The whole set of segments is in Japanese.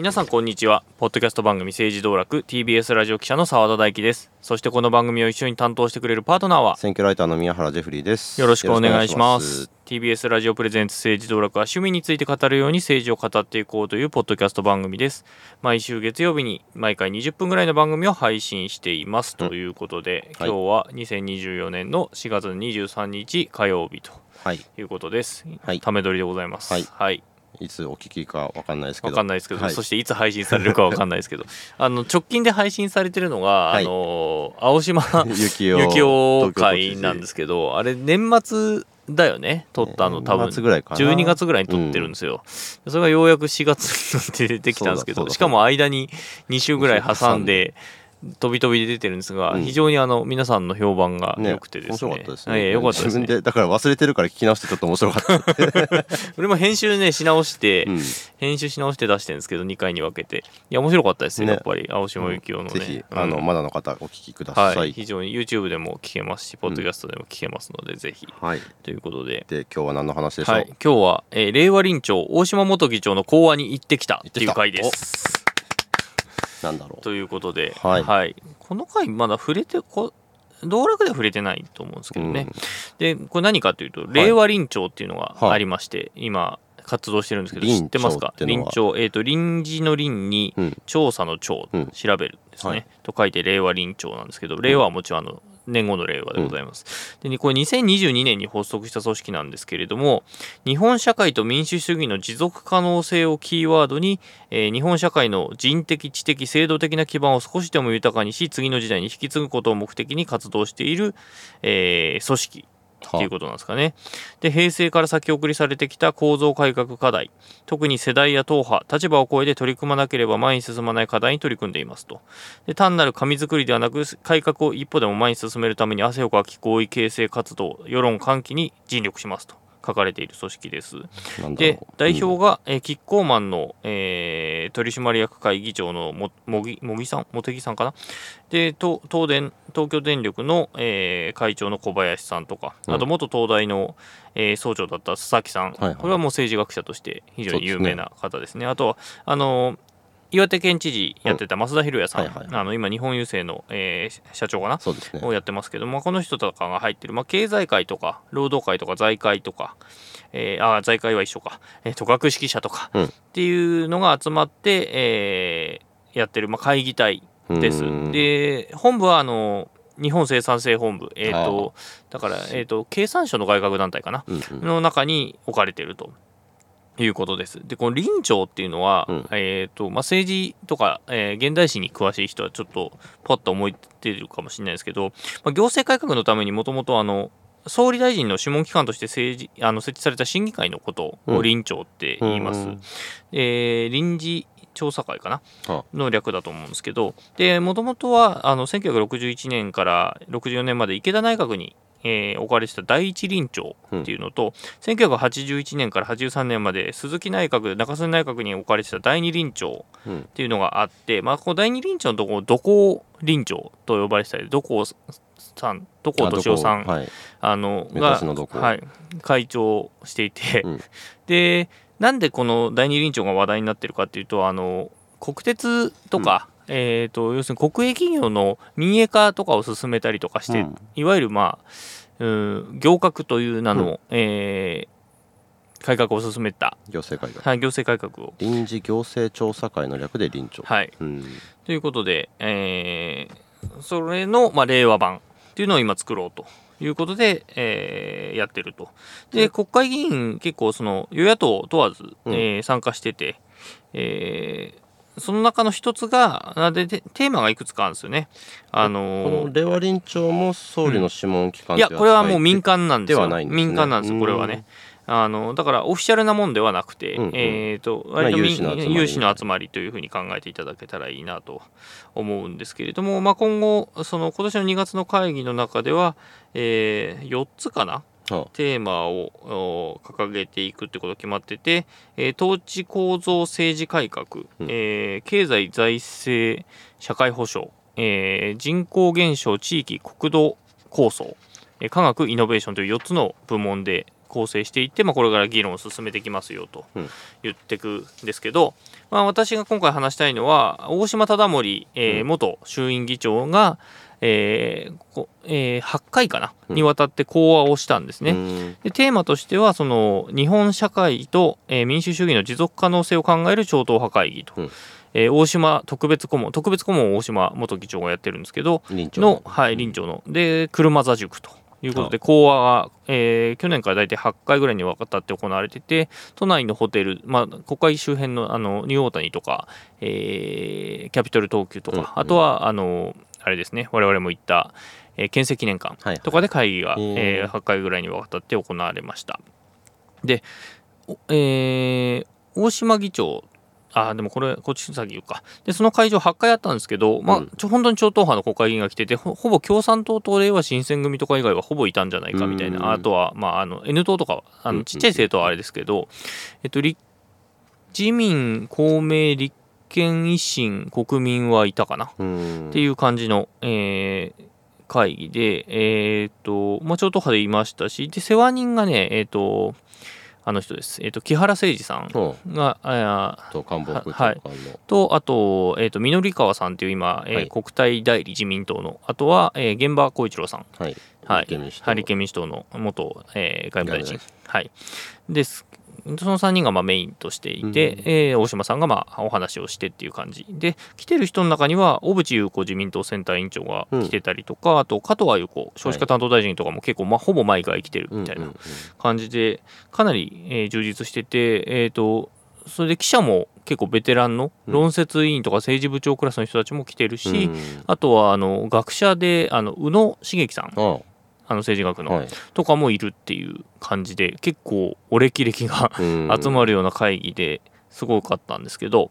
皆さんこんにちは。ポッドキャスト番組政治道楽 TBS ラジオ記者の澤田大樹です。そしてこの番組を一緒に担当してくれるパートナーは選挙ライターの宮原ジェフリーです。よろしくお願いします。よろしく TBS ラジオプレゼンツ政治道楽は趣味について語るように政治を語っていこうというポッドキャスト番組です。毎週月曜日に毎回20分ぐらいの番組を配信しています。ということで、はい。今日は2024年の4月23日火曜日とお願い。しいうことです、はい。ため撮りでございます。はい。はい。ますいつお聞きかわかんないですけど。わかんないですけど、はい。そしていつ配信されるかわかんないですけど。あの直近で配信されてるのが、はい。あの青島 雪男会事なんですけどあれ年末だよね？撮ったの多分。年末ぐらいかな。12月ぐらいに撮ってるんですよ、それがようやく4月に出てきたんですけどしかも間に2週ぐらい挟んで飛び飛びで出てるんですが、うん。非常にあの皆さんの評判がね良くてですね。面白かったですね、ええ良かったですね。自分でだから忘れてるから聞き直してちょっと面白かった、俺も編集ねし直して、うん。編集し直して出してるんですけど2回に分けて。いや面白かったですよ、ね。やっぱり。青島幸男のね、ぜひ、うん。あのまだの方お聞きください、はい、非常に YouTube でも聞けますし、ポッドキャストでも聞けますので、ぜひ。はい。ということで、で今日は何の話でしょう、はい、今日は、えー令和臨調大島元議長の講話に行ってきたっていう回です。なんだろう。ということで、はい。この回まだ触れてこ道楽では触れてないと思うんですけどね。うん。で、これ何かというと、令和臨調っていうのがはい。ありまして、今、活動してるんですけど、臨知ってますか？臨調、えっ、と、臨時の臨にうん。調査の調、うん。調べるですね、はい。と書いて令和臨調なんですけど令和はもちろんあの年後の令和でございます、でこれ2022年に発足した組織なんですけれども日本社会と民主主義の持続可能性をキーワードに、えー日本社会の人的知的制度的な基盤を少しでも豊かにし次の時代に引き継ぐことを目的に活動している、えー組織。っていうことなんですかね。で平成から先送りされてきた構造改革課題。特に世代や党派立場を超えて取り組まなければ前に進まない課題に取り組んでいますと。で単なる紙作りではなく改革を一歩でも前に進めるために汗をかき合意形成活動世論喚起に尽力しますと。書かれている組織です。で代表が、えーキッコーマンの、えー取締役会議長のももぎもぎさん？茂木さんかな？で東東電東京電力の、えー会長の小林さんとか、うん。あと元東大の、えー総長だった佐々木さん、はいはいこれはもう政治学者として非常に有そうですね名な方ですね。あとはあのー岩手県知事やってた増田博也さん、はいはいあの今日本郵政の、えー社長かな？そうですね。をやってますけども、この人とかが入ってる、まあ、経済界とか労働界とか財界とか、えーあ財界は一緒か、えーと学識者とかうん。っていうのが集まって、えーやってる、まあ、会議体です。うん。で本部はあの日本生産性本部、えー、とだから、えー、と経産省の外郭団体かな？うんうん。の中に置かれていると。いうことです。でこの臨調っていうのは、うん。えーとまあ、政治とか、えー現代史に詳しい人はちょっとパッと思い出るかもしれないですけど、まあ、行政改革のためにもともとあの総理大臣の諮問機関として政治あの設置された審議会のことうん。を臨調って言います。うんえー臨時調査会かな？はの略だと思うんですけどもともとはあの1961年から64年まで池田内閣に、えー置かれてた第一臨調っていうのと、1981年から83年まで鈴木内閣中曽根内閣に置かれてた第二臨調うん。っていうのがあって、まあ、この第二臨調のところ土工臨調と呼ばれてたり土工さん土工敏夫さんあはい。あの目がはい、会長をしていて、うん。でなんでこの第二臨調が話題になってるかっていうとあの国鉄とか、えー、と要するに国営企業の民営化とかを進めたりとかして、うん。いわゆるまあうん行革という名の、えー改革を進めた、行政改革。はい、行政改革を。臨時行政調査会の略で臨調。はい、うん。ということで、えーそれの、まあ、令和版っていうのを今作ろうということで、えーやってると。で、国会議員結構その与野党問わず、うん。えー参加してて、えーその中の一つがあででテーマがいくつかあるんですよね。あこのの令和臨調も総理の諮問機関いやこれはもう民間なんですよ。すね民間なんですよこれはね。あのだからオフィシャルなもんではなくて、うんうんえー、と割と民有志の集まり有志の集まりというふうに考えていただけたらいいなと思うんですけれども、まあ、今後その今年の2月の会議の中では、えー4つかなはテーマをお掲げていくってことが決まってて、えー統治構造政治改革、うん。えー経済財政社会保障、えー人口減少地域国土構想、えー科学イノベーションという4つの部門で構成していって、まあ、これから議論を進めていきますよとうん。言っていくんですけど、まあ、私が今回話したいのは大島忠盛、えー、元衆院議長が、えーこえー、8回かな、にわたって講話をしたんですね。でテーマとしてはその日本社会と、えー、民主主義の持続可能性を考える超党派会議と。うん。えー、大島特別顧問特別顧問大島元議長がやってるんですけどの、はい、臨長の。で車座塾ということで、講話が、えー、去年から大体8回ぐらいにわたって行われてて、都内のホテル、まあ、国会周辺のあのニューオータニとか、えー、キャピトル東急とか、うん。うん、あとはあのあれですね、我々も行った、えー、県政記念館とかで会議が、はい、えー、8回ぐらいにわたって行われました。で、えー、大島議長あでもこれ、こっち先言うか。で、その会場8回あったんですけど、まあ、ちょ本当に超党派の国会議員が来てて、ほぼ共産党と令和新選組とか以外はほぼいたんじゃないかみたいな、あとは、まあ、あの N 党とか、あのちっちゃい政党はあれですけど、えっと、自民、公明、立憲、維新、国民はいたかな？っていう感じの、えー、会議で、えー、っと、まあ、超党派でいましたし、で、世話人がね、えー、っと、あの人です、えーと、木原誠二さんが、あと官房副長官の、はい、とあと,、えーと、緑川さんという今、えー、はい、国対代理自民党のあとは、えー、現場浩一郎さん、はい。はい、立憲民主党の。元、えー、外務大臣、はい、ですその3人がまあメインとしていて、うん、えー、大島さんがまあお話をしてっていう感じ。で来てる人の中には小渕優子自民党センター委員長が来てたりとか、うん、あと加藤鮎子少子化担当大臣とかも結構、まあ、ほぼ毎回来てるみたいな感じでかなり、えー、充実してて、えーと、それで記者も結構ベテランの論説委員とか政治部長クラスの人たちも来てるし、うん、あとはあの学者であの宇野茂樹さんあの政治学の、はい、とかもいるっていう感じで結構お歴々が集まるような会議ですごかったんですけど。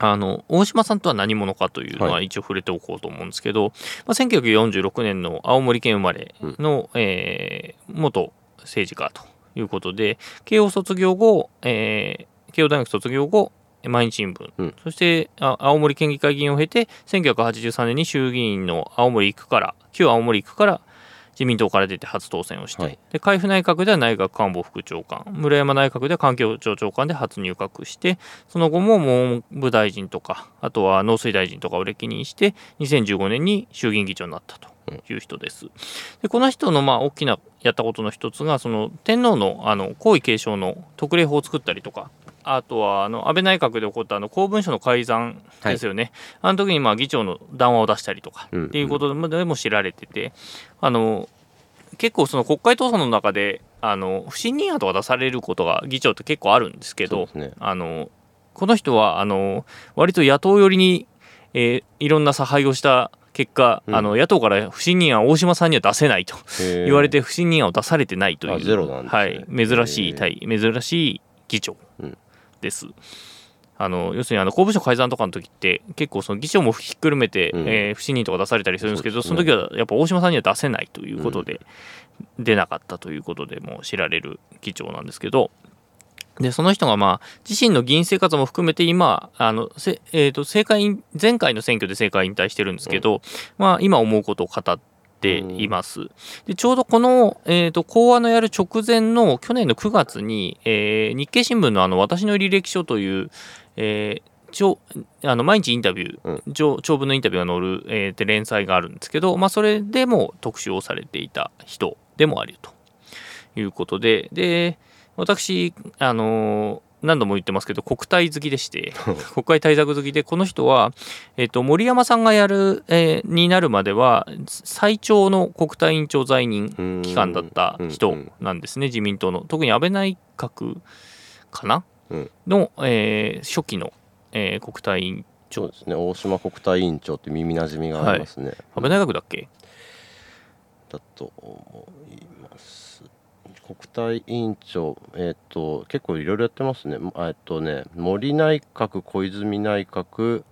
あの大島さんとは何者かというのは一応触れておこうと思うんですけど、はい、まあ、1946年の青森県生まれの、うん、えー、元政治家ということで慶応卒業後、えー、慶応大学卒業後毎日新聞、うん、そして青森県議会議員を経て1983年に衆議院の青森区から旧青森区から自民党から出て初当選をして、はい、で海部内閣では内閣官房副長官村山内閣では環境庁長官で初入閣してその後も文部大臣とかあとは農水大臣とかを歴任して2015年に衆議院議長になったという人です。でこの人のまあ大きなやったことの一つがその天皇のあの皇位継承の特例法を作ったりとかあとはあの安倍内閣で起こったあの公文書の改ざんですよね、はい、あの時にまあ議長の談話を出したりとかっていうことでも知られてて、あの結構その国会闘争の中であの不信任案とか出されることが議長って結構あるんですけど、ね、あのこの人はあの割と野党寄りに、えー、いろんな差配をした結果、うん、あの野党から不信任案大島さんには出せないと言われて不信任案を出されてないという、ね、はい、珍しい対珍しい議長です。あの要するにあの公文書改ざんとかの時って結構その議長もひっくるめて、うん、えー、不信任とか出されたりするんですけどそ、ね,、の時はやっぱ大島さんには出せないということで、うん、出なかったということでも知られる議長なんですけどでその人がまあ自身の議員生活も含めて今あのせ、えーと、政界前回の選挙で政界引退してるんですけど、うん、まあ、今思うことを語ってています。でちょうどこの、えーと、講話のやる直前の去年の9月に、えー、日経新聞のあの私の履歴書という、えーちょあの毎日インタビュー、うん、長文のインタビューが載る、えー、って連載があるんですけど、まあ、それでも特集をされていた人でもあるということでで私あのー何度も言ってますけど国体好きでして 国会対策好きでこの人は、えーと、森山さんがやる、えー、になるまでは最長の国対委員長在任期間だった人なんですね自民党の。特に安倍内閣かな、うん、の、えー、初期の、えー、国対委員長。そうですね。大島国対委員長って耳なじみがありますね、はい、安倍内閣だっけ？だと思い国対委員長、えっ、と、結構いろいろやってますね。えっ、とね、森内閣、小泉内閣、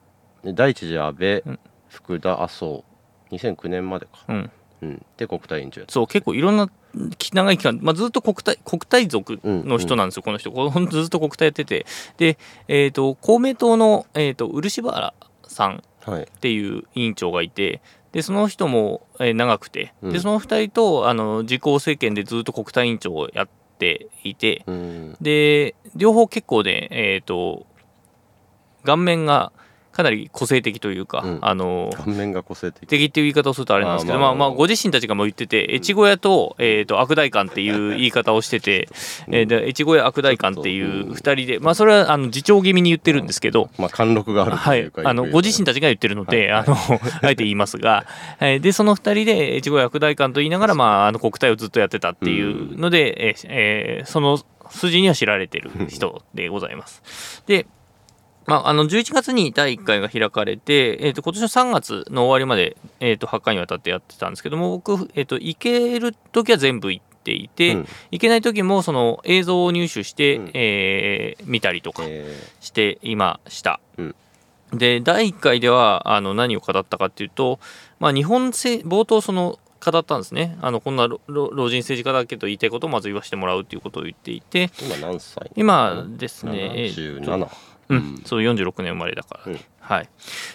第一次安倍、うん、福田、麻生、2009年までか。うん。うん、で、国対委員長やそう、結構いろんな長い期間、まあ、ずっと国対国対族の人なんですよ、うん、この人、このずっと国対やってて、で、えーと、公明党の、えーと、漆原さんっていう委員長がいて、でその人も、えー、長くて、でその2人とあの自公政権でずっと国対委員長をやっていて、うん、で両方結構ね、えーと顔面がかなり個性的というか、うん。あの顔面が個性的。敵っていう言い方をするとあれなんですけどまあまあ。まあご自身たちがもう言ってて越後屋と,、えー、と悪大官っていう言い方をしてて、えーで越後屋悪大官っていう2人でまあそれはあの自重気味に言ってるんですけど、まあ貫禄があるとはい。いうか、あのご自身たちが言ってるので、あの あえて言いますが、えーでその2人で越後屋悪大官と言いながら、まあ、あの国体をずっとやってたっていうので、えーえーその筋には知られてる人でございます。でまあ、あの11月に第1回が開かれて、えー、と今年の3月の終わりまで、えー、と8回にわたってやってたんですけども僕、えー、と行ける時は全部行っていて、うん。行けない時もその映像を入手して、うん。えー見たりとかえしていました。うん。で第1回ではあの何を語ったかっていうと、まあ、日本政冒頭その語ったんですね。あのこんな老老人政治家だけど言いたいことをまず言わせてもらうっていうことを言っていてー今何歳？今ですね、えーっと77うん、そう46年生まれだから、うん。はい。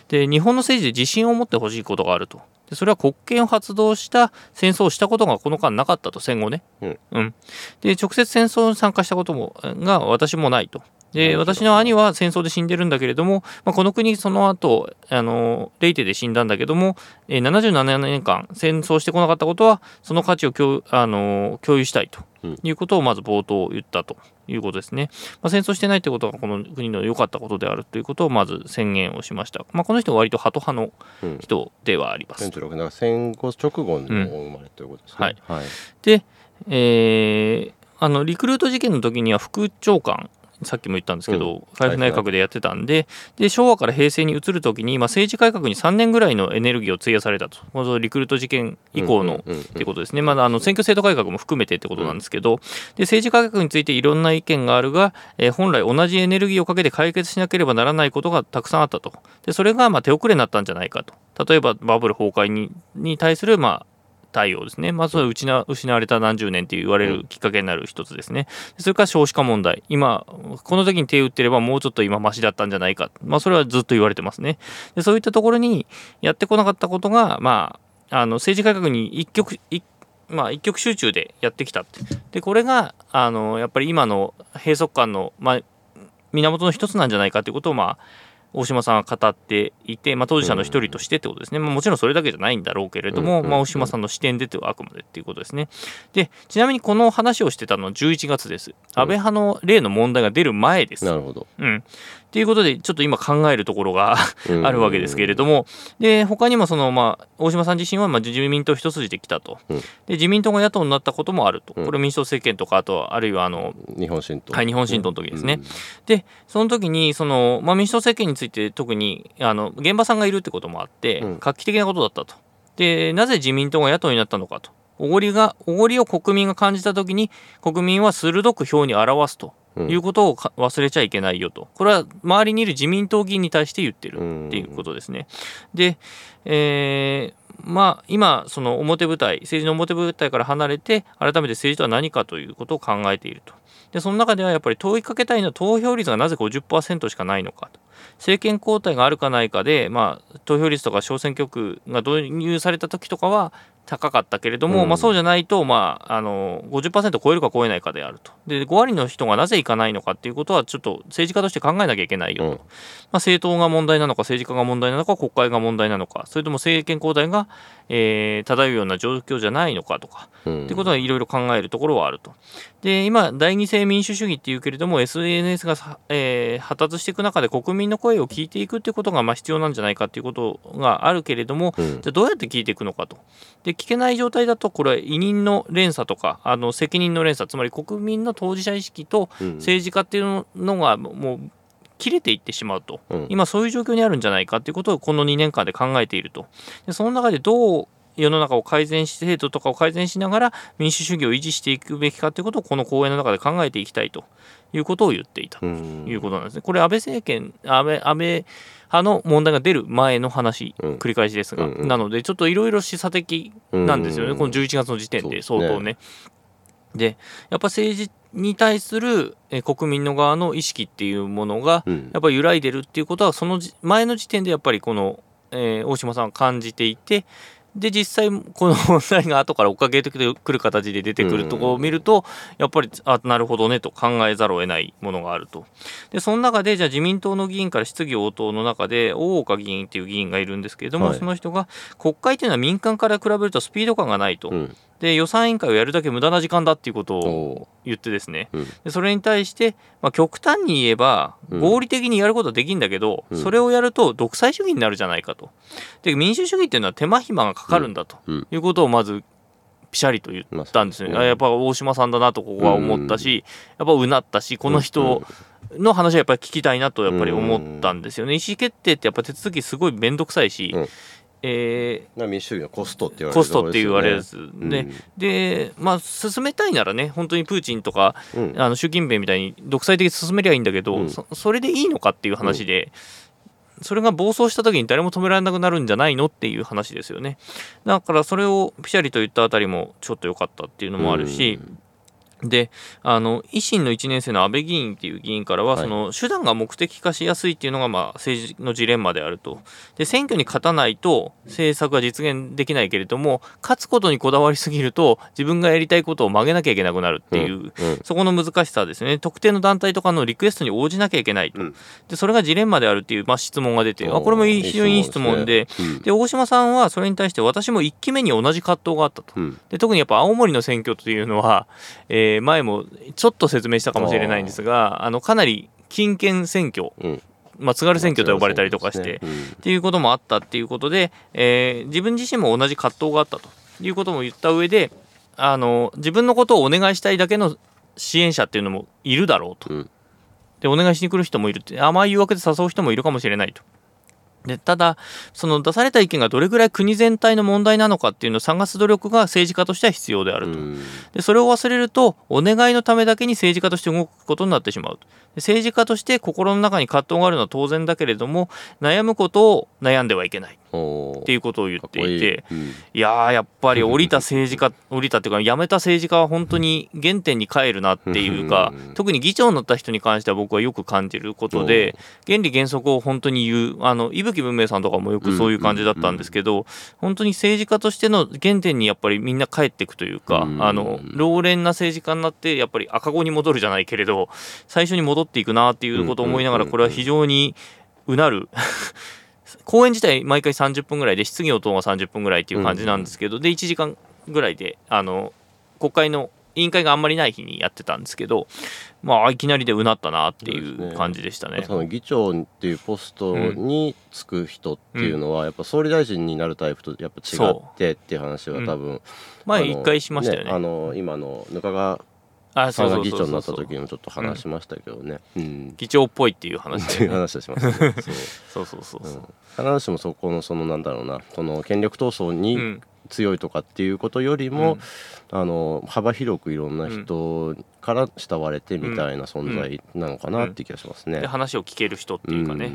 で日本の政治で自信を持ってほしいことがあると。でそれは国権を発動した戦争をしたことがこの間なかったと戦後ね、うん。で直接戦争に参加したこともが私もないとで私の兄は戦争で死んでるんだけれども、まあ、この国その後あのレイテで死んだんだけども、えー77年間戦争してこなかったことはその価値を共あの共有したいとうん。いうことをまず冒頭言ったということですね。まあ、戦争してないってことがこの国の良かったことであるということをまず宣言をしました。まあ、この人は割とハト派のうん。人ではあります。46年だから戦後直後の生まれということですね、はい。で、えーあのリクルート事件の時には副長官さっきも言ったんですけど、うん。海部内閣でやってたんでで昭和から平成に移る時に、まあ、政治改革に3年ぐらいのエネルギーを費やされたと。このリクルート事件以降の、うんうんうんっていうことですね、まだあの選挙制度改革も含めてってことなんですけど、で政治改革についていろんな意見があるが、えー本来同じエネルギーをかけて解決しなければならないことがたくさんあったと、でそれがまあ手遅れになったんじゃないかと、例えばバブル崩壊にに対するまあ対応ですね、まあ、それは失わ失われた何十年って言われるきっかけになる一つですね、それから少子化問題、今、この時に手を打ってれば、もうちょっと今、マシだったんじゃないか、まあ、それはずっと言われてますね。でそういったところにやってこなかったことが、まあ、あの政治改革に一極一まあ、一極集中でやってきたって。でこれがあのやっぱり今の閉塞感の、まあ、源の一つなんじゃないかということを、まあ、大島さんは語っていて、まあ、当事者の一人としてってことですね、まあ、もちろんそれだけじゃないんだろうけれども、まあ、大島さんの視点でというあくまでっていうことですね。でちなみにこの話をしてたのは11月です。安倍派の例の問題が出る前です、なるほど、うん、っていうことでちょっと今考えるところがうん。あるわけですけれども、で他にもその、まあ、大島さん自身はまあ自民党一筋で来たと、うん。で自民党が野党になったこともあると、うん。これ民主党政権とか、あとはあるいはあの、日本新党。はい、日本新党の時ですね。で、その時にその、まあ、民主党政権について特にあの現場さんがいるってこともあってうん、画期的なことだったと。で、なぜ自民党が野党になったのかと。おごりがおごりを国民が感じた時に国民は鋭く票に表すと。うんいうことをか忘れちゃいけないよとこれは周りにいる自民党議員に対して言ってるうんっていうことですね。で、えーまあ今その表舞台政治の表舞台から離れて改めて政治とは何かということを考えていると。でその中ではやっぱり問いかけたいのは投票率がなぜ50%しかないのかと政権交代があるかないかで、まあ、投票率とか小選挙区が導入された時とかは高かったけれども、うん。まあ、そうじゃないと、まあ、あの50%超えるか超えないかであると。で5割の人がなぜ行かないのかっていうことはちょっと政治家として考えなきゃいけないよと、うん。まあ、政党が問題なのか政治家が問題なのか国会が問題なのかそれとも政権交代が、えー漂うような状況じゃないのかとかうん。ってことはいろいろ考えるところはあると。で今第二性民主主義っていうけれども SNS がさ、えー発達していく中で国民の声を聞いていくっていうことがまあ必要なんじゃないかっていうことがあるけれどもうん。じゃあどうやって聞いていくのかと。で聞けない状態だとこれは委任の連鎖とかあの責任の連鎖つまり国民の当事者意識とうん政治家っていうのがもう切れていってしまうと。うん今そういう状況にあるんじゃないかっていうことをこの2年間で考えていると。でその中でどう世の中を改善し制度とかを改善しながら民主主義を維持していくべきかということをこの講演の中で考えていきたいということを言っていたとうんいうことなんですね。これ安倍政権安倍安倍派の問題が出る前の話、うん。繰り返しですが、うんうん。なのでちょっといろいろ示唆的なんですよね、うんこの11月の時点で相当ね。でやっぱ政治に対するえ国民の側の意識っていうものがうん。やっぱり揺らいでるっていうことはそのじ前の時点でやっぱりこの、えー大島さんは感じていてで実際この 問題が後から追っかけてくる形で出てくるところを見ると、やっぱりあなるほどねと考えざるを得ないものがあると。でその中でじゃあ自民党の議員から質疑応答の中で大岡議員っていう議員がいるんですけれども、はい、その人が国会というのは民間から比べるとスピード感がないと、うん、で予算委員会をやるだけ無駄な時間だっていうことを言ってですね、うん、でそれに対して、まあ、極端に言えば合理的にやることはできるんだけど、うん、それをやると独裁主義になるじゃないかと。で民主主義っていうのは手間暇がかかるんだということをまずピシャリと言ったんですよね、やっぱ大島さんだなとここは思ったし、やっぱうなったしこの人の話はやっぱり聞きたいなとやっぱり思ったんですよね、意思決定ってやっぱ手続きすごい面倒くさいし、えー、民主主義のコストって言われる、ね、コストって言われるやつ、うん、でで、まあ、進めたいならね本当にプーチンとか、うん、あの習近平みたいに独裁的に進めりゃいいんだけど、うん、そそれでいいのかっていう話で、それが暴走した時に誰も止められなくなるんじゃないのっていう話ですよね。だからそれをピシャリと言ったあたりもちょっと良かったっていうのもあるし、であの維新の1年生の安倍議員っていう議員からは、はい、その手段が目的化しやすいっていうのが、まあ、政治のジレンマであると。で選挙に勝たないと政策が実現できないけれども勝つことにこだわりすぎると自分がやりたいことを曲げなきゃいけなくなるっていう、うんうん、そこの難しさですね。特定の団体とかのリクエストに応じなきゃいけないと、うん、でそれがジレンマであるっていう、まあ、質問が出てあこれも非常にいい質問で。で、大島さんはそれに対して私も1期目に同じ葛藤があったと、で特にやっぱ青森の選挙というのは、えー、前もちょっと説明したかもしれないんですがあのかなり金権選挙、うん。まあ、津軽選挙と呼ばれたりとかして、っていうこともあったっていうことで、えー、自分自身も同じ葛藤があったということも言った上であの自分のことをお願いしたいだけの支援者っていうのもいるだろうと、うん、でお願いしに来る人もいるって甘い誘惑で誘う人もいるかもしれないとでただその出された意見がどれぐらい国全体の問題なのかっていうのを探す努力が政治家としては必要であると。でそれを忘れるとお願いのためだけに政治家として動くことになってしまう政治家として心の中に葛藤があるのは当然だけれども悩むことを悩んではいけないっていうことを言っていて、いややっぱり降りた政治家 降りたっていうか辞めた政治家は本当に原点に帰るなっていうか、特に議長になった人に関しては僕はよく感じることで原理原則を本当に言うあの伊吹文明さんとかもよくそういう感じだったんですけど、本当に政治家としての原点にやっぱりみんな帰っていくというか、あの老練な政治家になってやっぱり赤子に戻るじゃないけれど最初に戻っていくなっていうことを思いながらこれは非常にうなる 公演自体毎回30分ぐらいで質疑応答が30分ぐらいっていう感じなんですけど、うん、で1時間ぐらいであの国会の委員会があんまりない日にやってたんですけど、まあ、いきなりでうなったなっていう感じでしたね。その議長っていうポストに就く人っていうのは、やっぱ総理大臣になるタイプとやっぱ違ってっていう話は多分、うん、前一回しましたよね。ねあの今のぬかがさんが議長になった時もちょっと話しましたけどね、うん、議長っぽいっていう話、ね、っていう話をしましたねそうそうそうそう、うん、必ずしもそこのそのなんだろうなこの権力闘争に強いとかっていうことよりも、うん。あの幅広くいろんな人から慕われてみたいな存在なのかなって気がしますね。で話を聞ける人っていうかね、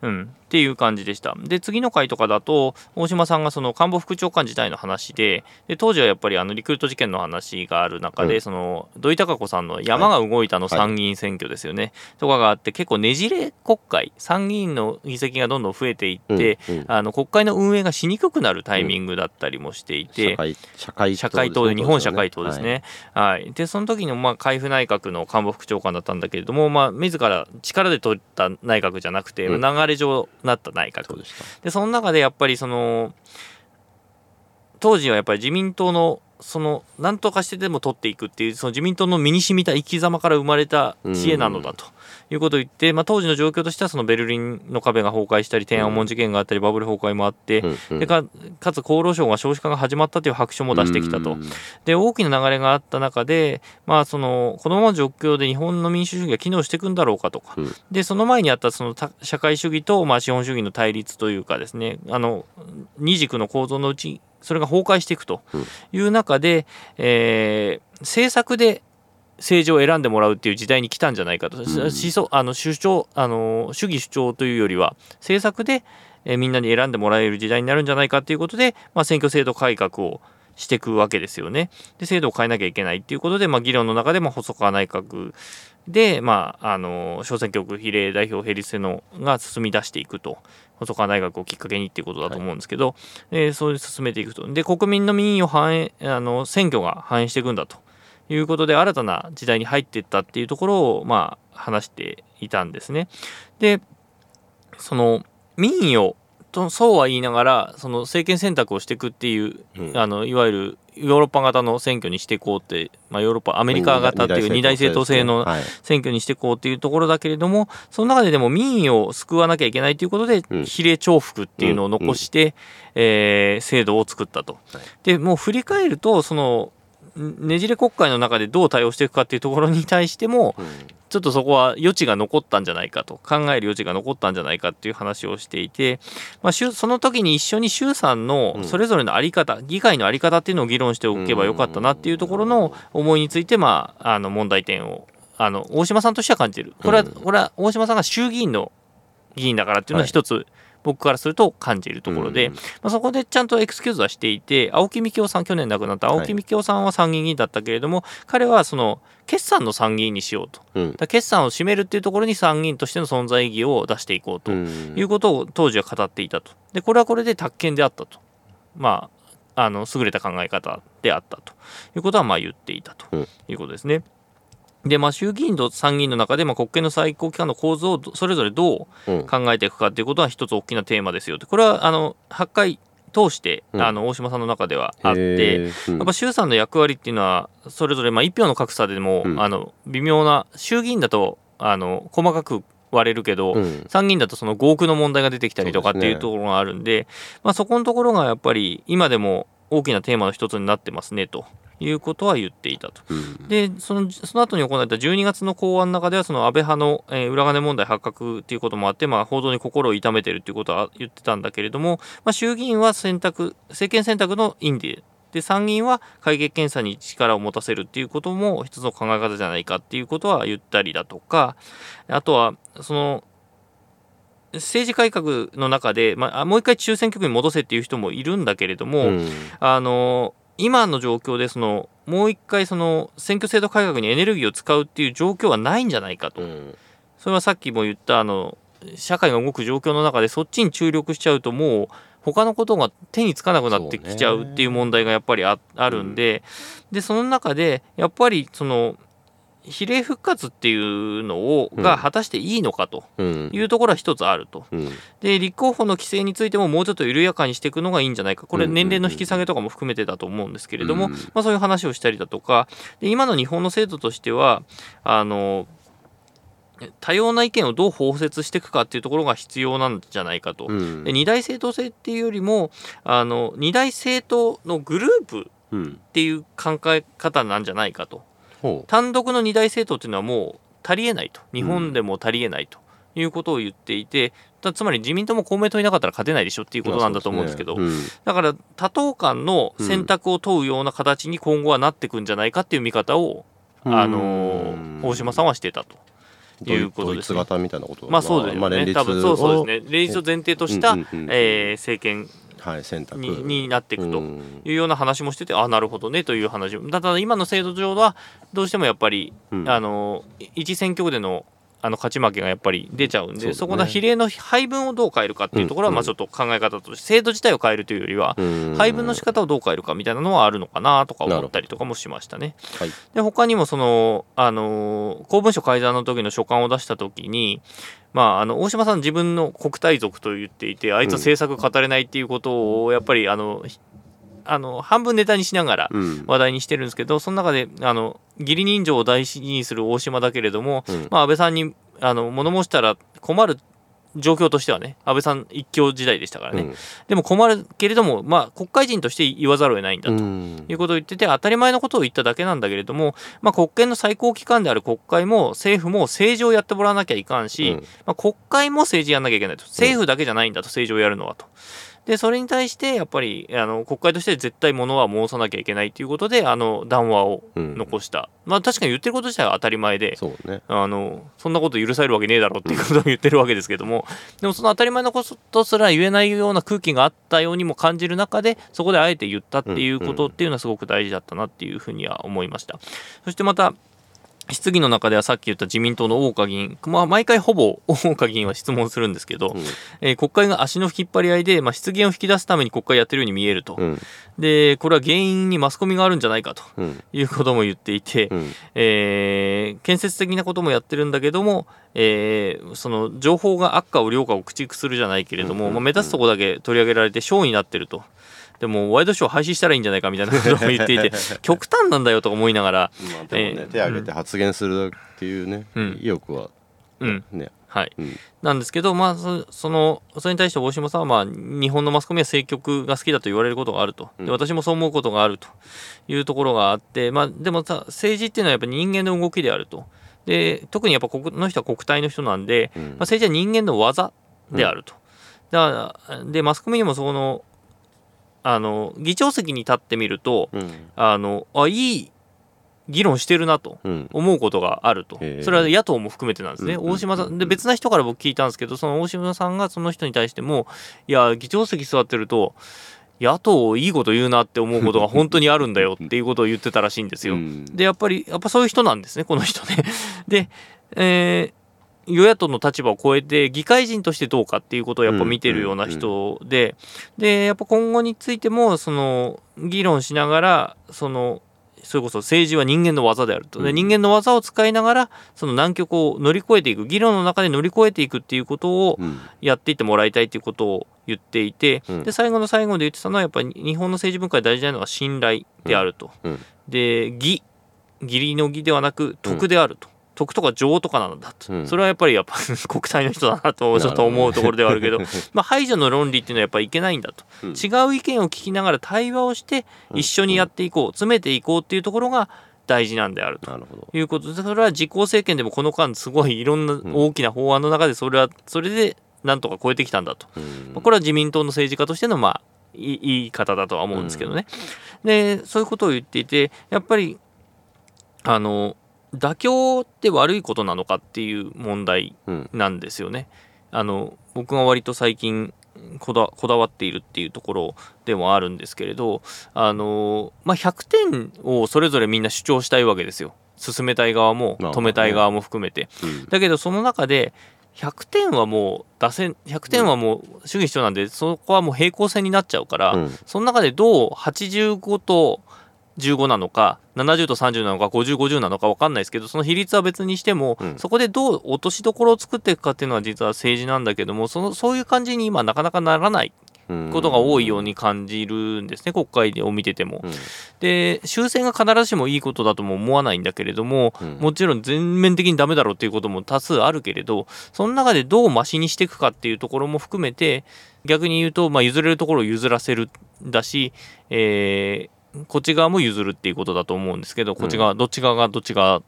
うん、っていう感じでした。で次の回とかだと大島さんがその官房副長官自体の話でで当時はやっぱりあのリクルート事件の話がある中で、うん、その土井孝子さんの山が動いたの参議院選挙ですよね、はい、とかがあって結構ねじれ国会参議院の議席がどんどん増えていって、うんうん、あの国会の運営がしにくくなるタイミングだったりもしていて、社会社会党で日本社会党ですね。はい、はい、でその時のまあ海部内閣の官房副長官だったんだけれども、まあ、自ら力で取った内閣じゃなくて、うん、流れ上なった内閣。でその中でやっぱりその当時はやっぱり自民党のその何とかしてでも取っていくっていうその自民党の身に染みた生き様から生まれた知恵なのだということを言って、まあ、当時の状況としてはそのベルリンの壁が崩壊したり天安門事件があったりバブル崩壊もあって、でかかつ厚労省が少子化が始まったという白書も出してきたと。で大きな流れがあった中で、まあ、そのこのままの状況で日本の民主主義が機能していくんだろうかとか、でその前にあったその社会主義とまあ資本主義の対立というかですねあの二軸の構造のうちそれが崩壊していくという中で、えー、政策で政治を選んでもらうっていう時代に来たんじゃないかと、うん、思想あの主張あの主義主張というよりは政策で、えー、みんなに選んでもらえる時代になるんじゃないかということで、まあ、選挙制度改革をしていくわけですよね。で制度を変えなきゃいけないっていうことで、まあ、議論の中でも細川内閣で、まあ、あの小選挙区比例代表並立制のが進み出していくと。細川大学をきっかけにっていうことだと思うんですけど、はい、えー、そう進めていくと。で国民の民意を反映あの選挙が反映していくんだということで新たな時代に入っていったっていうところを、まあ、話していたんですね。でその民意をとそうは言いながらその政権選択をしていくっていう、うん、あのいわゆるヨーロッパ型の選挙にしていこうって、まあ、ヨーロッパアメリカ型っていう二大政党制の選挙にしていこうっていうところだけれども、その中ででも民意を救わなきゃいけないということで、比例重複っていうのを残して、え制度を作ったと。でもう振り返るとそのねじれ国会の中でどう対応していくかっていうところに対しても、ちょっとそこは余地が残ったんじゃないかと考える余地が残ったんじゃないかっていう話をしていて、まあ、その時に一緒に衆参のそれぞれの在り方、うん、議会の在り方っていうのを議論しておけばよかったなっていうところの思いについて、まあ、あの問題点をあの大島さんとしては感じてる。これはこれは大島さんが衆議院の議員だからっていうのは一つ、はい僕からすると感じるところで、うん、まあ、そこでちゃんとエクスキューズはしていて青木幹雄さん去年亡くなった青木幹雄さんは参議院議員だったけれども、はい、彼はその決算の参議院にしようと、うん、決算を占めるっていうところに参議院としての存在意義を出していこうということを当時は語っていたと。でこれはこれで宅建であったと。まああの優れた考え方であったということはまあ言っていたということですね。で、まあ、衆議院と参議院の中で、まあ、国権の最高機関の構造をそれぞれどう考えていくかということは一つ大きなテーマですよと。これはあの8回通して、うん、あの大島さんの中ではあって、うん、やっぱ衆参の役割っていうのはそれぞれまあ1票の格差でも、うん、あの微妙な衆議院だとあの細かく割れるけど、参議院だとその合区の問題が出てきたりとかっていうところがあるんで、ね、まあ、そこのところがやっぱり今でも大きなテーマの一つになってますねということは言っていたと。うん、でそのその後に行われた12月の講話の中ではその安倍派の、えー、裏金問題発覚ということもあって、まあ、報道に心を痛めてるということは言ってたんだけれども、まあ、衆議院は選択政権選択のンでで参議院は会計検査に力を持たせるっていうことも一つの考え方じゃないかっていうことは言ったりだとか。あとはその政治改革の中で、まあ、もう一回中選挙区に戻せっていう人もいるんだけれども、うん、あの今の状況でそのもう一回その選挙制度改革にエネルギーを使うっていう状況はないんじゃないかと、うん、それはさっきも言ったあの社会が動く状況の中でそっちに注力しちゃうともう他のことが手につかなくなってきちゃうっていう問題がやっぱりあるんで、うん、でその中でやっぱりその比例復活っていうのを、が果たしていいのかというところは一つあると、うん、で立候補の規制についてももうちょっと緩やかにしていくのがいいんじゃないか。これ年齢の引き下げとかも含めてだと思うんですけれども、うん、まあ、そういう話をしたりだとか。で今の日本の制度としてはあの多様な意見をどう包摂していくかっていうところが必要なんじゃないかと、うん、で二大政党制っていうよりもあの二大政党のグループっていう考え方なんじゃないかと。単独の二大政党っていうのはもう足りえないと。日本でも足りえないということを言っていて、うん、つまり自民党も公明党いなかったら勝てないでしょっていうことなんだと思うんですけど、ねうん、だから多党間の選択を問うような形に今後はなっていくんじゃないかっていう見方を、うん、あの大島さんはしてたと。いうことです、ね、型みたいなことまあそうですね、まあ、多分そうそうですね。連立を前提とした、うえー、政権はい、選択。にになっていくと。いうような話もしてて、ああなるほどねという話ただ今の制度上はどうしてもやっぱり、うん、あの一選挙区でのあの勝ち負けがやっぱり出ちゃうんで、そ、ね,、この比例の配分をどう変えるかっていうところは、まあちょっと考え方として、制度自体を変えるというよりは、配分の仕方をどう変えるかみたいなのはあるのかなとか思ったりとかもしましたね。はい、で他にもその、あの公文書改ざんの時の書簡を出した時に、まあ、あの大島さん自分の国体族と言っていてあいつは政策語れないっていうことをやっぱりあのあの半分ネタにしながら話題にしてるんですけど、うん、その中であの義理人情を大事にする大島だけれども、うん、まあ、安倍さんにあの物申したら困る状況としてはね安倍さん一強時代でしたからね、うん、でも困るけれども、まあ、国会人として言わざるを得ないんだということを言ってて当たり前のことを言っただけなんだけれども、まあ、国権の最高機関である国会も政府も政治をやってもらわなきゃいかんし、うん、まあ、国会も政治やんなきゃいけないと。政府だけじゃないんだと政治をやるのはと。で、それに対して、やっぱり、あの、国会として絶対ものは申さなきゃいけないということで、あの、談話を残した。うん、まあ、確かに言ってること自体は当たり前で、そうね。あの、そんなこと許されるわけねえだろっていうことを言ってるわけですけども、でもその当たり前のことすら言えないような空気があったようにも感じる中で、そこであえて言ったっていうことっていうのはすごく大事だったなっていうふうには思いました。そしてまた、質疑の中ではさっき言った自民党の大岡議員、まあ、毎回ほぼ大岡議員は質問するんですけど、うん。えー国会が足の引っ張り合いで、まあ、失言を引き出すために国会やってるように見えると、うん。でこれは原因にマスコミがあるんじゃないかとうん。いうことも言っていて、うん。えー建設的なこともやってるんだけども、えーその情報が悪かを良かを駆逐するじゃないけれども、まあ、目立つとこだけ取り上げられてショーになってると。でもワイドショー廃止したらいいんじゃないかみたいな ことも言っていて 極端なんだよとか思いながら、まあでもね、えー手挙げて発言するっていうね、うん。意欲はうん。ね、はい、うん。なんですけど、まあ、そそのそれに対して大島さんは、まあ、日本のマスコミは政局が好きだと言われることがあると、うん。で私もそう思うことがあるというところがあって、まあ、でもさ政治っていうのはやっぱり人間の動きであると。で特にやっぱここの人は国体の人なんで、うん。まあ、政治は人間の技であると、だからでマスコミにもそのあの議長席に立ってみるとうん。あのあいい議論してるなとうん。思うことがあると。へえ、それは野党も含めてなんですね、うんうん大島さん、で別な人から僕聞いたんですけど、その大島さんがその人に対しても、いや、議長席座ってると、野党いいこと言うなって思うことが本当にあるんだよっていうことを言ってたらしいんですよ。うん。で、やっぱり、やっぱそういう人なんですね、この人ね。で、えー与野党の立場を超えて議会人としてどうかっていうことをやっぱ見てるような人で、でやっぱ今後についてもその議論しながらそのそれこそ政治は人間の技であると。人間の技を使いながらその難局を乗り越えていく議論の中で乗り越えていくっていうことをうん。やっていってもらいたいっていうことを言っていて、うん。で最後の最後で言ってたのはやっぱり日本の政治文化で大事なのは信頼であると。うん。で義。義理の義ではなく徳であると。徳とか情とかなんだと、うん。それはやっぱりやっぱ 国体の人だなとちょっと思うところではあるけど。まあ排除の論理っていうのはやっぱりいけないんだと、うん。違う意見を聞きながら対話をしてうん。一緒にやっていこう、詰めていこうっていうところが大事なんであると。いうこと。でそれは自公政権でもこの間すごいいろんな大きな法案の中でそれはそれでなんとか超えてきたんだと、うん。まあこれは自民党の政治家としてのまあいい言い方だとは思うんですけどね、でそういうことを言っていてやっぱりあの妥協って悪いことなのかっていう問題うん。なんですよね。あの僕が割と最近こだこだわっているっていうところでもあるんですけれどあの、まあ、100点をそれぞれみんな主張したいわけですよ。進めたい側もまあ止めたい側も含めて。うん。だけどその中で100点はもう出せん100点はもう主義主張なんでそこはもう平行線になっちゃうから、うん。その中でどう85と15なのか70と30なのか5050なのか分かんないですけどその比率は別にしても、うん。そこでどう落としどころを作っていくかっていうのは実は政治なんだけどもそのそういう感じに今なかなかならないうん。ことが多いように感じるんですね国会を見てても。うん。で修正が必ずしもいいことだとも思わないんだけれども、うん。もちろん全面的にダメだろうっていうことも多数あるけれどその中でどうマシにしていくかっていうところも含めて逆に言うと、まあ、譲れるところを譲らせるだし、えーこっち側も譲るっていうことだと思うんですけどこっち側、どっち側がどっち側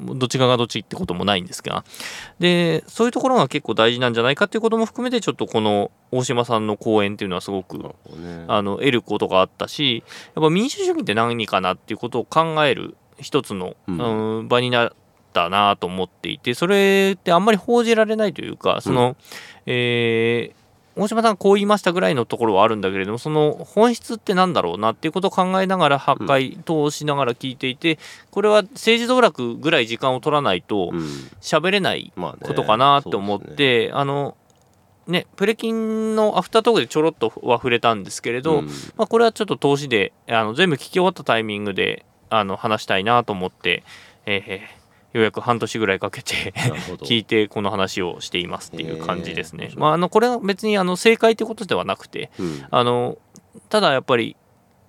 どっち側がどっちってこともないんですがでそういうところが結構大事なんじゃないかっていうことも含めてちょっとこの大島さんの講演っていうのはすごくあの得ることがあったしやっぱ民主主義って何かなっていうことを考える一つの、うん。うん場になったなと思っていてそれってあんまり報じられないというかその、えー大島さんがこう言いましたぐらいのところはあるんだけれどもその本質って何だろうなっていうことを考えながら破壊通しながら聞いていてこれは政治道楽ぐらい時間を取らないとうん喋れないことかなと思って、あのねプレキンのアフタートークでちょろっとは触れたんですけれど、うん。まあ、これはちょっと投資であの全部聞き終わったタイミングであの話したいなと思って、えーようやく半年ぐらいかけて 聞いてこの話をしていますっていう感じですね。まあ、あのこれは別にあの正解ということではなくてうん。あのただやっぱり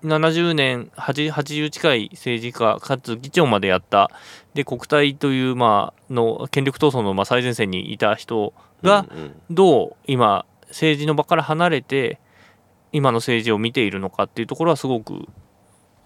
70年80 80近い政治家かつ議長までやったで国体という、まあの権力闘争のまあ最前線にいた人が、どう今政治の場から離れて今の政治を見ているのかっていうところはすごく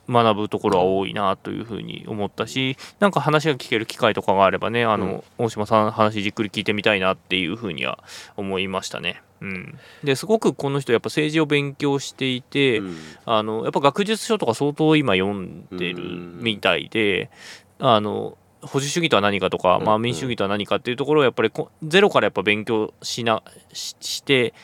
学ぶところは多いなというふうに思ったしなんか話が聞ける機会とかがあればねあの、大島さんの話じっくり聞いてみたいなっていうふうには思いましたね。うん、ですごくこの人やっぱ政治を勉強していて、うん。あのやっぱ学術書とか相当今読んでるみたいで、あの保守主義とは何かとか、まあ、うん民主主義とは何かっていうところをやっぱりこゼロからやっぱ勉強しなしして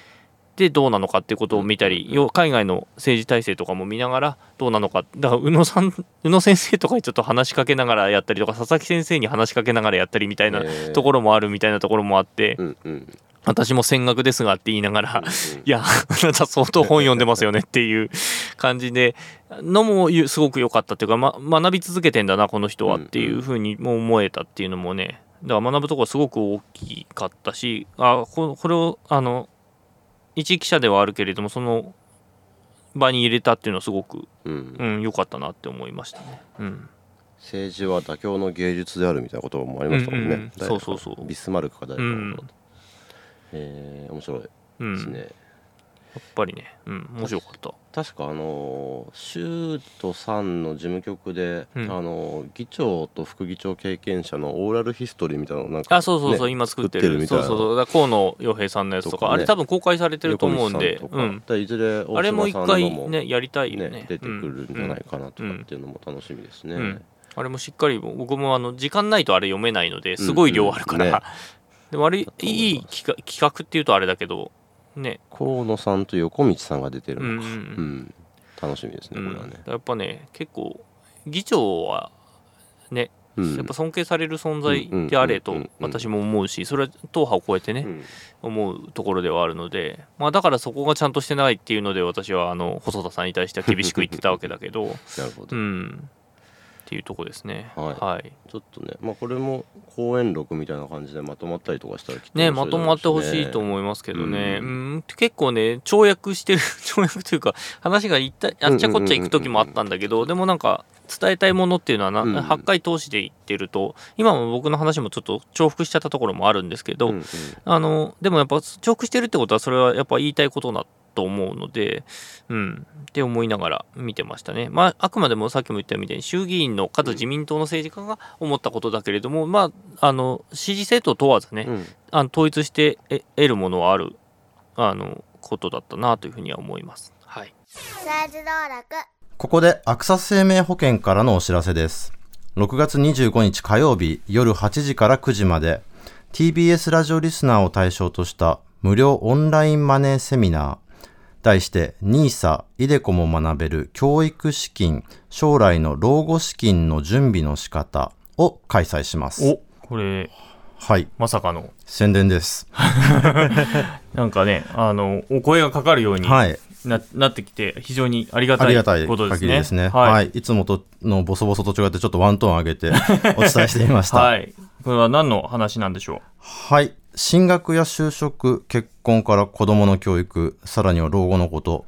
でどうなのかっていうことを見たりよ海外の政治体制とかも見ながらどうなのか。だから宇野さん 宇野先生とかにちょっと話しかけながらやったりとか佐々木先生に話しかけながらやったりみたいなえー。ところもあるみたいなところもあって、うんうん。私も戦学ですがって言いながら、うん いや、あなた相当本読んでますよねっていう感じで、のもゆすごく良かったっていうか、ま、学び続けてんだな、この人はっていうふうにも思えたっていうのもね、だから学ぶところすごく大きかったし、あここれを、あの、一記者ではあるけれども、その場に入れたっていうのはすごく、うんうん、良かったなって思いましたね。うん。政治は妥協の芸術であるみたいなこともありましたもんね、うんうんうんそうそうそうビスマルクか誰かのうんえー面白いうん。ですね、やっぱりね、うん、面白かった。確かあのー州と参の事務局で、うん。あのー議長と副議長経験者のオーラルヒストリーみたいなのなんかあそうそうそう、ね今作ってる。そうそうそうだ河野洋平さんのやつとかね。あれ多分公開されてると思うんで。横道さんとかうん、いずれ大あれも一島さんの回もねやりたいよね。ね出てくるんじゃないかなとかうんっていうのも楽しみですね、うん。あれもしっかり僕もあの時間ないとあれ読めないのですごい量あるから、うんうんね。でもあれいい企画っていうとあれだけどね。河野さんと横道さんが出てるのか、うんうん楽しみですねうん。これはね、やっぱね結構議長はねうん。やっぱ尊敬される存在であれと私も思うしそれは党派を超えてね、うん。思うところではあるので、まあ、だからそこがちゃんとしてないっていうので私はあの細田さんに対しては厳しく言ってたわけだけど。なるほど、うんっていうとこですね。はい。はい、ちょっとねまあこれも講演録みたいな感じでまとまったりとかしたらきっとね面白いだろうまとまってほしいとね思いますけどね、ううんん、結構ね跳躍してる 跳躍というか話がいったあっちゃこっちゃ行く時もあったんだけどでもなんか伝えたいものっていうのはな、うん。8回通しで言ってると今も僕の話もちょっと重複しちゃったところもあるんですけど、うんうん。あのでもやっぱ重複してるってことはそれはやっぱ言いたいことだと思うので、うん、って思いながら見てましたね。まあ、あくまでもさっきも言ったみたいに衆議院のかつ自民党の政治家が思ったことだけれども、まあ、あの支持政党問わずね、うん。あの統一してえ得るものはあるあのことだったなというふうには思います。はい、政治道楽ここでアクサス生命保険からのお知らせです。6月25日火曜日夜8時から9時まで TBS ラジオリスナーを対象とした無料オンラインマネーセミナー題して NISA、イデコも学べる教育資金、将来の老後資金の準備の仕方を開催します。おこれはい、まさかの宣伝です。なんかねあのお声がかかるようにはい。な,、なってきて非常にありがたいことですね。限りですね。はいはい。いつもとのボソボソと違ってちょっとワントーン上げて お伝えしてみました。はい。これは何の話なんでしょはい。進学や就職、結婚から子供の教育、さらには老後のこと、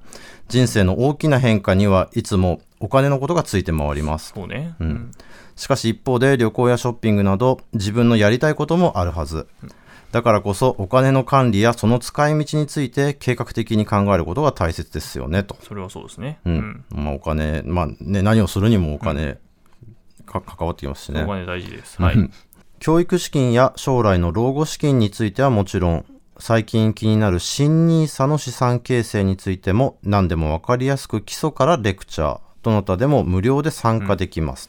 人生の大きな変化にはいつもお金のことがついて回りますう。。そうね。んしかし一方で旅行やショッピングなど自分のやりたいこともあるはず。だからこそお金の管理やその使い道について計画的に考えることが大切ですよねと。それはそうですね。うん。まあお金、まあね、何をするにもお金、か関わってきますしねお。金大事です。はい。教育資金や将来の老後資金についてはもちろん、最近気になる新 NISA の資産形成についても何でもわかりやすく基礎からレクチャー、どなたでも無料で参加できます。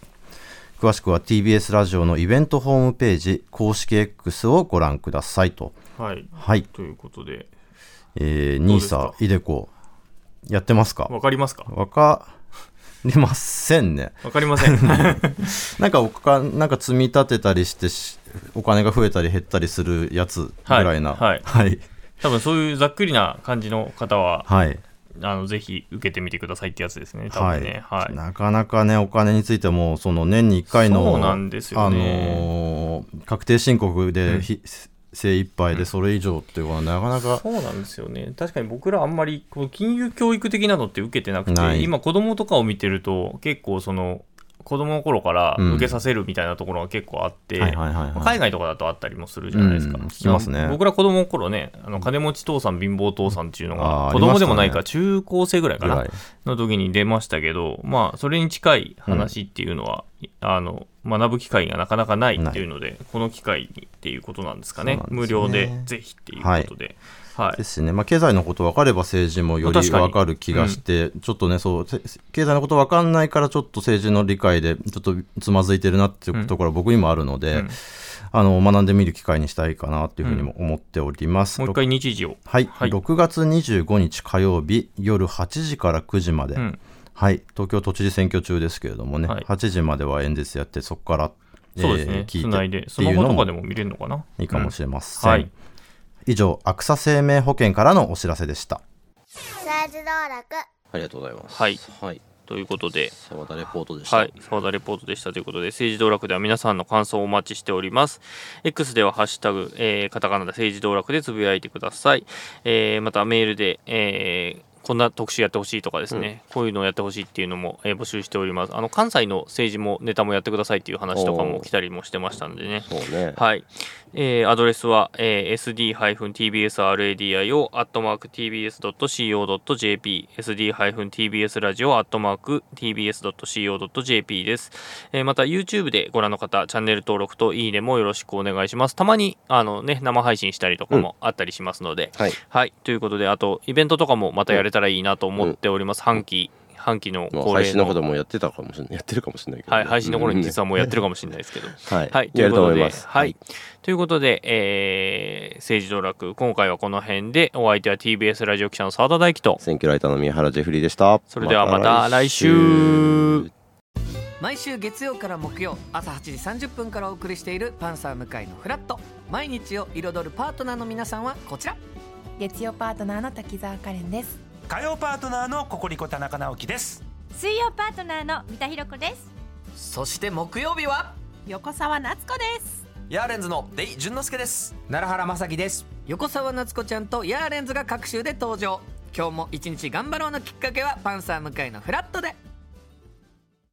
詳しくは TBS ラジオのイベントホームページ、公式 X をご覧くださいと。はい。はい。ということで、え NISA、イデコ、やってますか？わかりますか？わかりませんね。わかりません。なんかおか、なんか積み立てたりしてし、お金が増えたり減ったりするやつぐらいな。はいはいはい。多分そういうざっくりな感じの方は、はい。あのぜひ受けてみてくださいってやつですね。多分ね。はい。なかなかね、お金についても、その年に1回の、そうなんですよねあのー確定申告うん精一杯でそれ以上っていうのはなかなか、そうなんですよね確かに僕らあんまりこう金融教育的なのって受けてなくて今子供とかを見てると結構その子供の頃からうん。受けさせるみたいなところが結構あって、海外とかだとあったりもするじゃないですか、うん。聞きますね。僕ら子供の頃ねあの金持ち父さん貧乏父さんっていうのが子供でもないか中高生ぐらいかな。の時に出ましたけどまあそれに近い話っていうのは、あの学ぶ機会がなかなかないっていうのでこの機会にっていうことなんですかね。ね。無料でぜひっていうことで、はいですしね、まあ、経済のこと分かれば政治もより分かる気がして、ちょっとねそうせ経済のこと分かんないからちょっと政治の理解でちょっとつまずいてるなっていうところは僕にもあるので、うん。あの学んでみる機会にしたいかなっていうふうにも思っております。もう一回日時をはい、はい。6月25日火曜日夜8時から9時まで、うん。はい、東京都知事選挙中ですけれどもね、はい。8時までは演説やってそこから、そうですね、えー聞いいてってでスマホとかでも見れるのかな。いいかもしれません、はい以上アクサ生命保険からのお知らせでした。サイズ道楽。ありがとうございます。はい。はい。ということで。澤田レポートでした。はい、澤田レポートでしたということで、政治道楽では皆さんの感想をお待ちしております。X ではハッシュタグ、えーカタカナで政治道楽でつぶやいてください。えーまたメールで、えーこんな特集やってほしいとかですね、こういうのをやってほしいっていうのも、えー募集しております。あの関西の政治もネタもやってくださいっていう話とかも来たりもしてましたんでね。そうね。はい、えーアドレスは、えー sd-tbsradio アットマーク tbs.co.jp sd-tbs ラジオアットマーク tbs.co.jp です、えーまた YouTube でご覧の方チャンネル登録といいねもよろしくお願いします。たまにあのね生配信したりとかもあったりしますので、はい。はい。ということであとイベントとかもまたやれたらいいなと思っております、半期半期のまあ恒例の。配信のこともやってたかもしれない。やってるかもしれないけどはい、配信の頃に実ははもうやってるかもしれないですけど、はい。はい、ということで、思います。はい、ということで、えー政治道楽、今回はこの辺で、お相手は TBS ラジオ記者の澤田大樹と、選挙ライターの宮原ジェフリーでした。それではまた来週。毎週月曜から木曜朝8時30分からお送りしている「パンサー向井のフラット」毎日を彩るパートナーの皆さんはこちら。月曜パートナーの滝沢カレンです火曜パートナーのココリコ田中直樹です。水曜パートナーの三田寛子です。そして木曜日は？横澤夏子です。ヤーレンズのデイ淳之介です。奈良原まさきです。横澤夏子ちゃんとヤーレンズが各週で登場。今日も一日頑張ろうのきっかけは「パンサー向井のフラット」で